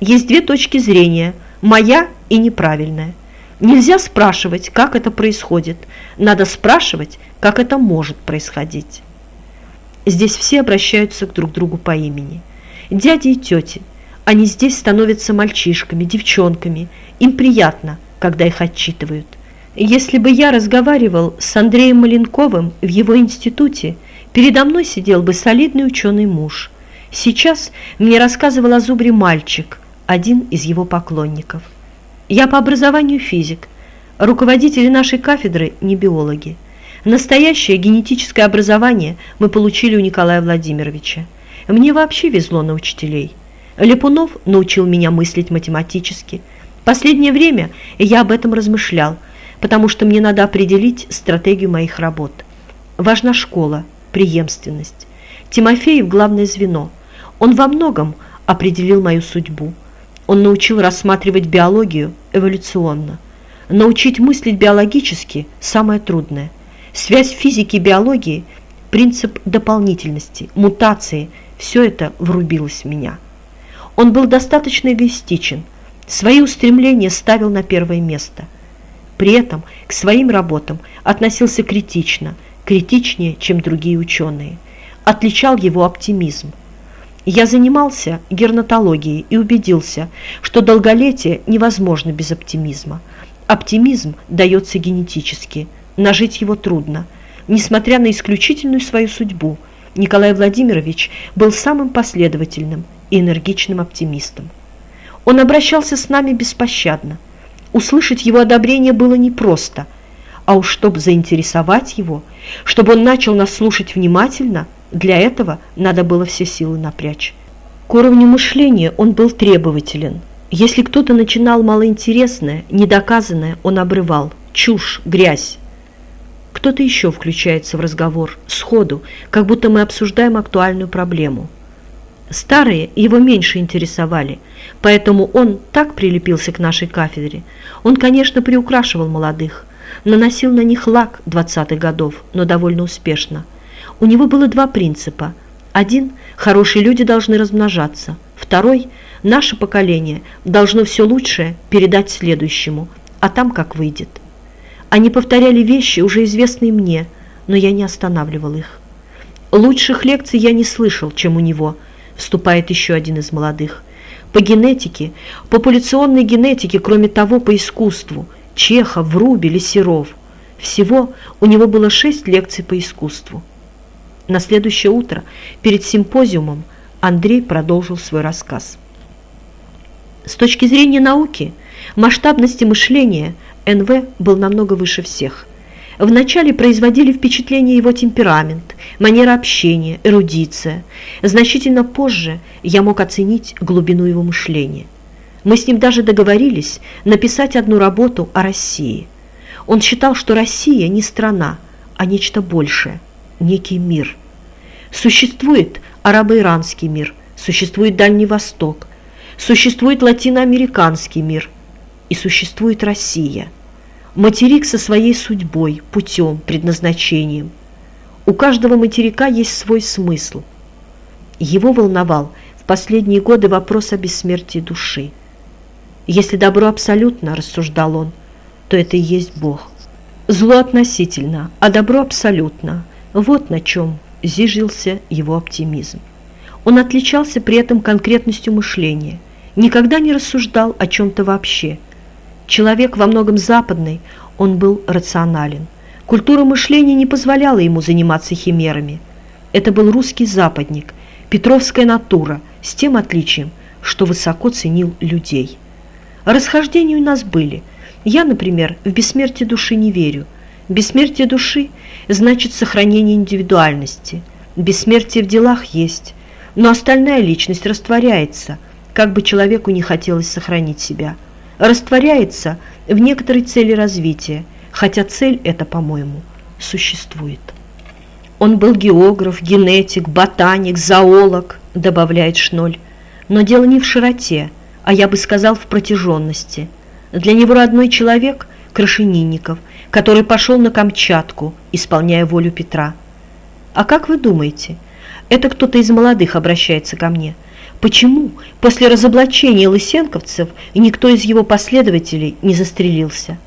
есть две точки зрения – моя и неправильная. Нельзя спрашивать, как это происходит. Надо спрашивать, как это может происходить. Здесь все обращаются к друг другу по имени. Дяди и тети. Они здесь становятся мальчишками, девчонками. Им приятно, когда их отчитывают. Если бы я разговаривал с Андреем Маленковым в его институте, передо мной сидел бы солидный ученый муж. Сейчас мне рассказывал о зубре мальчик, один из его поклонников. Я по образованию физик. Руководители нашей кафедры не биологи. Настоящее генетическое образование мы получили у Николая Владимировича. Мне вообще везло на учителей. Лепунов научил меня мыслить математически. Последнее время я об этом размышлял, потому что мне надо определить стратегию моих работ. Важна школа, преемственность. Тимофеев – главное звено. Он во многом определил мою судьбу. Он научил рассматривать биологию эволюционно. Научить мыслить биологически – самое трудное. Связь физики и биологии, принцип дополнительности, мутации – все это врубилось в меня. Он был достаточно эгоистичен, свои устремления ставил на первое место. При этом к своим работам относился критично, критичнее, чем другие ученые. Отличал его оптимизм. Я занимался гернатологией и убедился, что долголетие невозможно без оптимизма. Оптимизм дается генетически – нажить его трудно. Несмотря на исключительную свою судьбу, Николай Владимирович был самым последовательным и энергичным оптимистом. Он обращался с нами беспощадно. Услышать его одобрение было непросто, а уж чтобы заинтересовать его, чтобы он начал нас слушать внимательно, для этого надо было все силы напрячь. К уровню мышления он был требователен. Если кто-то начинал малоинтересное, недоказанное, он обрывал. Чушь, грязь. Кто-то еще включается в разговор, сходу, как будто мы обсуждаем актуальную проблему. Старые его меньше интересовали, поэтому он так прилепился к нашей кафедре. Он, конечно, приукрашивал молодых, наносил на них лак 20-х годов, но довольно успешно. У него было два принципа. Один – хорошие люди должны размножаться. Второй – наше поколение должно все лучшее передать следующему, а там как выйдет. Они повторяли вещи, уже известные мне, но я не останавливал их. Лучших лекций я не слышал, чем у него, вступает еще один из молодых. По генетике, популяционной генетике, кроме того, по искусству, Чехов, Врубель и Серов. Всего у него было шесть лекций по искусству. На следующее утро, перед симпозиумом, Андрей продолжил свой рассказ. С точки зрения науки, масштабности мышления – НВ был намного выше всех. Вначале производили впечатление его темперамент, манера общения, эрудиция. Значительно позже я мог оценить глубину его мышления. Мы с ним даже договорились написать одну работу о России. Он считал, что Россия не страна, а нечто большее, некий мир. Существует арабо-иранский мир, существует Дальний Восток, существует латиноамериканский мир и существует Россия – Материк со своей судьбой, путем, предназначением. У каждого материка есть свой смысл. Его волновал в последние годы вопрос о бессмертии души. Если добро абсолютно, рассуждал он, то это и есть Бог. Зло относительно, а добро абсолютно. Вот на чем зижился его оптимизм. Он отличался при этом конкретностью мышления, никогда не рассуждал о чем-то вообще – Человек во многом западный, он был рационален. Культура мышления не позволяла ему заниматься химерами. Это был русский западник, петровская натура, с тем отличием, что высоко ценил людей. Расхождения у нас были. Я, например, в бессмертие души не верю. Бессмертие души значит сохранение индивидуальности. Бессмертие в делах есть, но остальная личность растворяется, как бы человеку не хотелось сохранить себя – растворяется в некоторой цели развития, хотя цель эта, по-моему, существует. Он был географ, генетик, ботаник, зоолог, добавляет Шноль. Но дело не в широте, а я бы сказал в протяженности. Для него родной человек – Крашенинников, который пошел на Камчатку, исполняя волю Петра. А как вы думаете, это кто-то из молодых обращается ко мне – Почему после разоблачения лысенковцев никто из его последователей не застрелился?